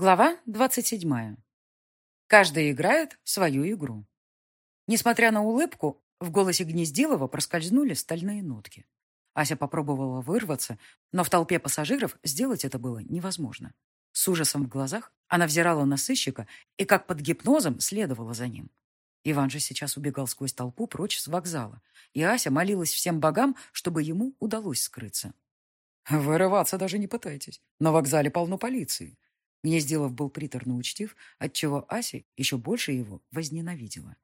Глава 27. Каждый играет свою игру. Несмотря на улыбку, в голосе Гнездилова проскользнули стальные нотки. Ася попробовала вырваться, но в толпе пассажиров сделать это было невозможно. С ужасом в глазах она взирала на сыщика и как под гипнозом следовала за ним. Иван же сейчас убегал сквозь толпу прочь с вокзала, и Ася молилась всем богам, чтобы ему удалось скрыться. «Вырываться даже не пытайтесь. На вокзале полно полиции», Гнездилов был приторно учтив, отчего Ася еще больше его возненавидела.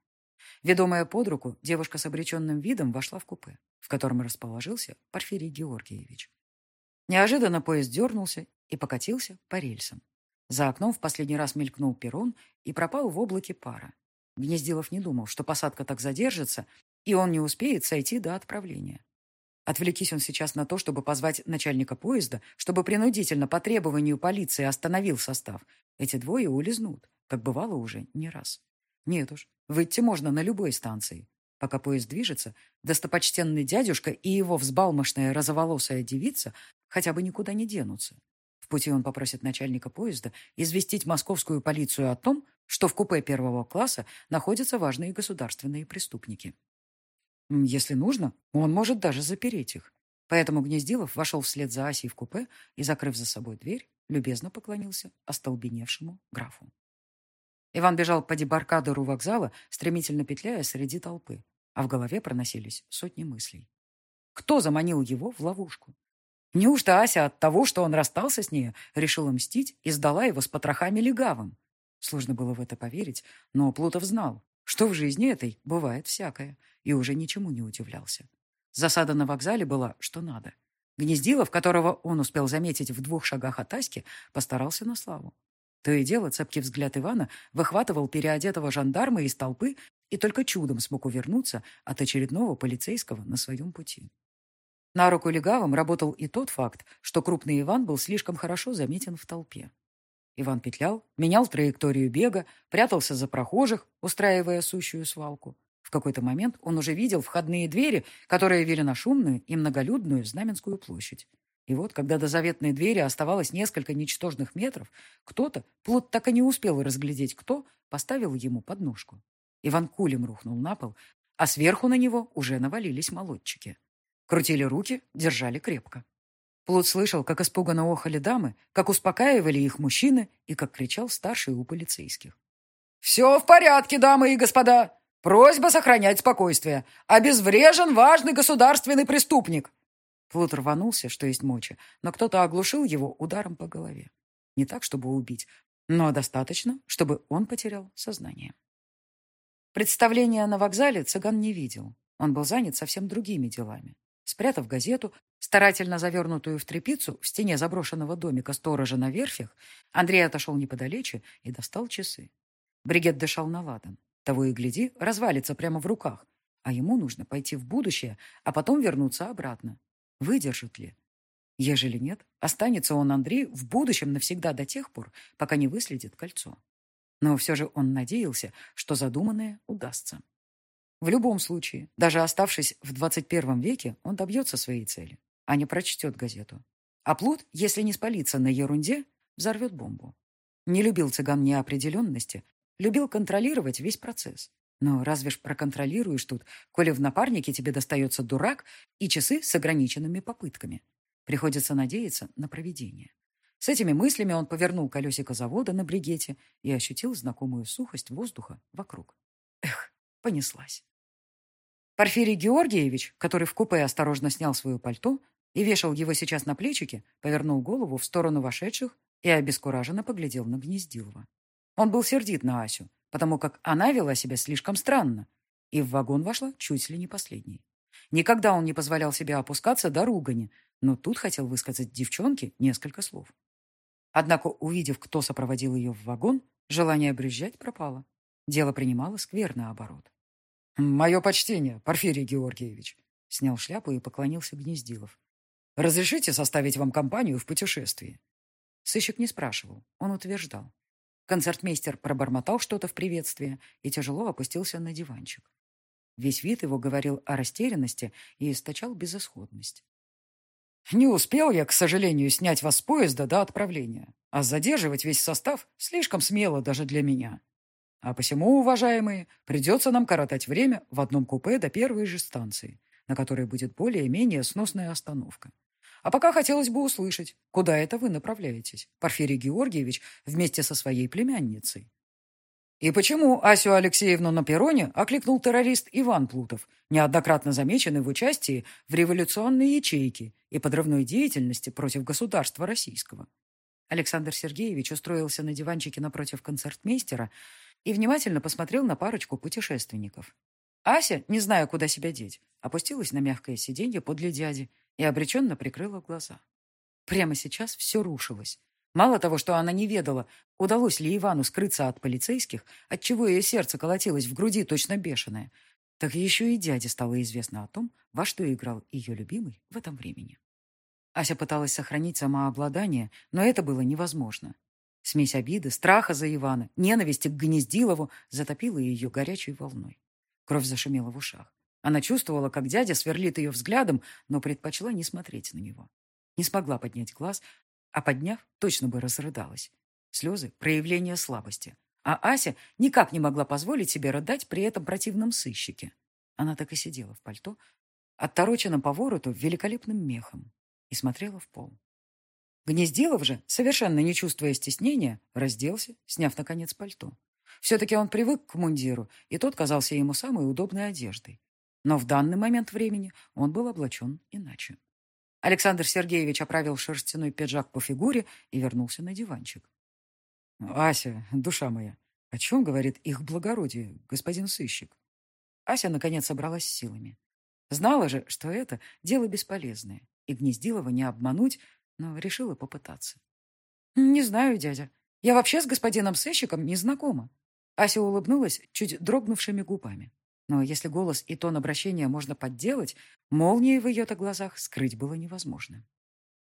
Ведомая под руку, девушка с обреченным видом вошла в купе, в котором расположился Порфирий Георгиевич. Неожиданно поезд дернулся и покатился по рельсам. За окном в последний раз мелькнул перрон и пропал в облаке пара. Гнездилов не думал, что посадка так задержится, и он не успеет сойти до отправления. Отвлекись он сейчас на то, чтобы позвать начальника поезда, чтобы принудительно по требованию полиции остановил состав. Эти двое улизнут, как бывало уже не раз. Нет уж, выйти можно на любой станции. Пока поезд движется, достопочтенный дядюшка и его взбалмошная розоволосая девица хотя бы никуда не денутся. В пути он попросит начальника поезда известить московскую полицию о том, что в купе первого класса находятся важные государственные преступники. Если нужно, он может даже запереть их. Поэтому Гнездилов вошел вслед за Асей в купе и, закрыв за собой дверь, любезно поклонился остолбеневшему графу. Иван бежал по дебаркадеру вокзала, стремительно петляя среди толпы, а в голове проносились сотни мыслей. Кто заманил его в ловушку? Неужто Ася от того, что он расстался с ней, решила мстить и сдала его с потрохами легавым? Сложно было в это поверить, но Плутов знал, что в жизни этой бывает всякое, и уже ничему не удивлялся. Засада на вокзале была что надо. Гнездилов, которого он успел заметить в двух шагах от Аськи, постарался на славу. То и дело, цепкий взгляд Ивана выхватывал переодетого жандарма из толпы и только чудом смог увернуться от очередного полицейского на своем пути. На руку легавым работал и тот факт, что крупный Иван был слишком хорошо заметен в толпе. Иван петлял, менял траекторию бега, прятался за прохожих, устраивая сущую свалку. В какой-то момент он уже видел входные двери, которые вели на шумную и многолюдную Знаменскую площадь. И вот, когда до заветной двери оставалось несколько ничтожных метров, кто-то, Плут так и не успел разглядеть кто, поставил ему подножку. Иван кулем рухнул на пол, а сверху на него уже навалились молодчики. Крутили руки, держали крепко. Плут слышал, как испуганно охали дамы, как успокаивали их мужчины и как кричал старший у полицейских. «Все в порядке, дамы и господа! Просьба сохранять спокойствие. Обезврежен важный государственный преступник!» Плут рванулся, что есть мочи, но кто-то оглушил его ударом по голове. Не так, чтобы убить, но достаточно, чтобы он потерял сознание. Представления на вокзале цыган не видел. Он был занят совсем другими делами. Спрятав газету, старательно завернутую в тряпицу, в стене заброшенного домика сторожа на верфях, Андрей отошел неподалече и достал часы. Бригет дышал на ладан. Того и гляди, развалится прямо в руках. А ему нужно пойти в будущее, а потом вернуться обратно. Выдержит ли? Ежели нет, останется он, Андрей, в будущем навсегда до тех пор, пока не выследит кольцо. Но все же он надеялся, что задуманное удастся. В любом случае, даже оставшись в 21 веке, он добьется своей цели, а не прочтет газету. А плут, если не спалится на ерунде, взорвет бомбу. Не любил цыган неопределенности, любил контролировать весь процесс. Но разве ж проконтролируешь тут, коли в напарнике тебе достается дурак и часы с ограниченными попытками? Приходится надеяться на проведение. С этими мыслями он повернул колесико завода на бригете и ощутил знакомую сухость воздуха вокруг. Понеслась. Порфирий Георгиевич, который в купе осторожно снял свое пальто и вешал его сейчас на плечики, повернул голову в сторону вошедших и обескураженно поглядел на Гнездилова. Он был сердит на Асю, потому как она вела себя слишком странно, и в вагон вошла чуть ли не последней. Никогда он не позволял себе опускаться до ругани, но тут хотел высказать девчонке несколько слов. Однако, увидев, кто сопроводил ее в вагон, желание брюзжать пропало. Дело принимало скверный оборот. «Мое почтение, Порфирий Георгиевич», — снял шляпу и поклонился Гнездилов. «Разрешите составить вам компанию в путешествии?» Сыщик не спрашивал, он утверждал. Концертмейстер пробормотал что-то в приветствие и тяжело опустился на диванчик. Весь вид его говорил о растерянности и источал безысходность. «Не успел я, к сожалению, снять вас с поезда до отправления. а задерживать весь состав слишком смело даже для меня. А посему, уважаемые, придется нам коротать время в одном купе до первой же станции, на которой будет более-менее сносная остановка. А пока хотелось бы услышать, куда это вы направляетесь, Порфирий Георгиевич, вместе со своей племянницей. И почему Асю Алексеевну на перроне окликнул террорист Иван Плутов, неоднократно замеченный в участии в революционной ячейке и подрывной деятельности против государства российского? Александр Сергеевич устроился на диванчике напротив концертмейстера и внимательно посмотрел на парочку путешественников. Ася, не зная, куда себя деть, опустилась на мягкое сиденье подле дяди и обреченно прикрыла глаза. Прямо сейчас все рушилось. Мало того, что она не ведала, удалось ли Ивану скрыться от полицейских, отчего ее сердце колотилось в груди точно бешеное, так еще и дяде стало известно о том, во что играл ее любимый в этом времени. Ася пыталась сохранить самообладание, но это было невозможно. Смесь обиды, страха за Ивана, ненависти к Гнездилову затопила ее горячей волной. Кровь зашумела в ушах. Она чувствовала, как дядя сверлит ее взглядом, но предпочла не смотреть на него. Не смогла поднять глаз, а подняв, точно бы разрыдалась. Слезы — проявление слабости. А Ася никак не могла позволить себе рыдать при этом противном сыщике. Она так и сидела в пальто, оттороченном по вороту великолепным мехом и смотрела в пол. Гнездилов же, совершенно не чувствуя стеснения, разделся, сняв, наконец, пальто. Все-таки он привык к мундиру, и тот казался ему самой удобной одеждой. Но в данный момент времени он был облачен иначе. Александр Сергеевич оправил шерстяной пиджак по фигуре и вернулся на диванчик. «Ася, душа моя, о чем говорит их благородие, господин сыщик?» Ася, наконец, собралась силами. Знала же, что это дело бесполезное, и Гнездилова не обмануть, но решила попытаться. «Не знаю, дядя. Я вообще с господином сыщиком не знакома». Ася улыбнулась чуть дрогнувшими губами. Но если голос и тон обращения можно подделать, молнии в ее-то глазах скрыть было невозможно.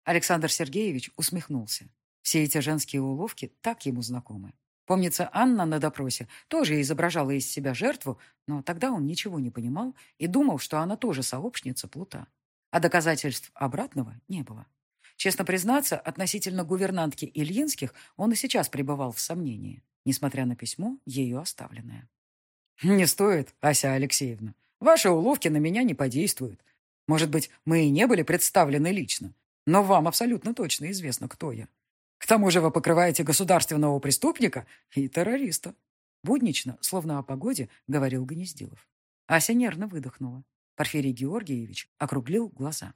Александр Сергеевич усмехнулся. Все эти женские уловки так ему знакомы. Помнится, Анна на допросе тоже изображала из себя жертву, но тогда он ничего не понимал и думал, что она тоже сообщница Плута а доказательств обратного не было. Честно признаться, относительно гувернантки Ильинских он и сейчас пребывал в сомнении, несмотря на письмо, ею оставленное. «Не стоит, Ася Алексеевна. Ваши уловки на меня не подействуют. Может быть, мы и не были представлены лично, но вам абсолютно точно известно, кто я. К тому же вы покрываете государственного преступника и террориста». Буднично, словно о погоде, говорил Гнездилов. Ася нервно выдохнула. Порфирий Георгиевич округлил глаза.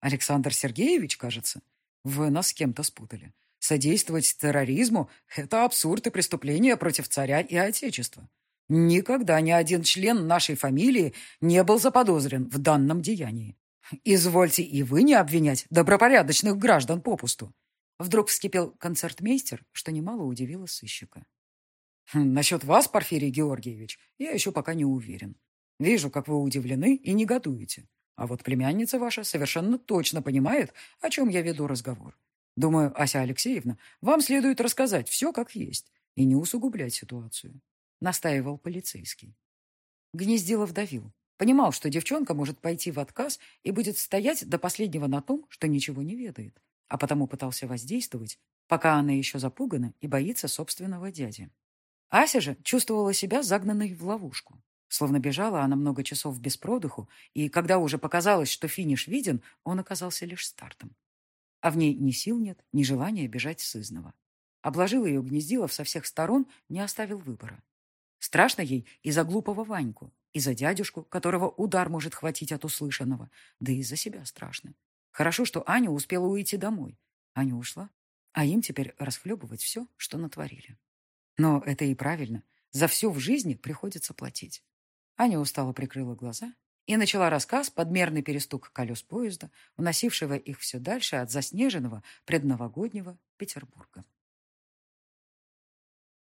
«Александр Сергеевич, кажется, вы нас с кем-то спутали. Содействовать терроризму – это абсурд и преступление против царя и отечества. Никогда ни один член нашей фамилии не был заподозрен в данном деянии. Извольте и вы не обвинять добропорядочных граждан попусту». Вдруг вскипел концертмейстер, что немало удивило сыщика. «Насчет вас, Порфирий Георгиевич, я еще пока не уверен. Вижу, как вы удивлены и негодуете. А вот племянница ваша совершенно точно понимает, о чем я веду разговор. Думаю, Ася Алексеевна, вам следует рассказать все как есть и не усугублять ситуацию. Настаивал полицейский. Гнездилов давил. Понимал, что девчонка может пойти в отказ и будет стоять до последнего на том, что ничего не ведает, а потому пытался воздействовать, пока она еще запугана и боится собственного дяди. Ася же чувствовала себя загнанной в ловушку. Словно бежала она много часов без продыху, и когда уже показалось, что финиш виден, он оказался лишь стартом. А в ней ни сил нет, ни желания бежать с изного. Обложил ее Гнездилов со всех сторон, не оставил выбора. Страшно ей и за глупого Ваньку, и за дядюшку, которого удар может хватить от услышанного, да и за себя страшно. Хорошо, что Аня успела уйти домой. Аня ушла, а им теперь расхлебывать все, что натворили. Но это и правильно. За все в жизни приходится платить. Аня устало прикрыла глаза и начала рассказ под мерный перестук колес поезда, уносившего их все дальше от заснеженного предновогоднего Петербурга.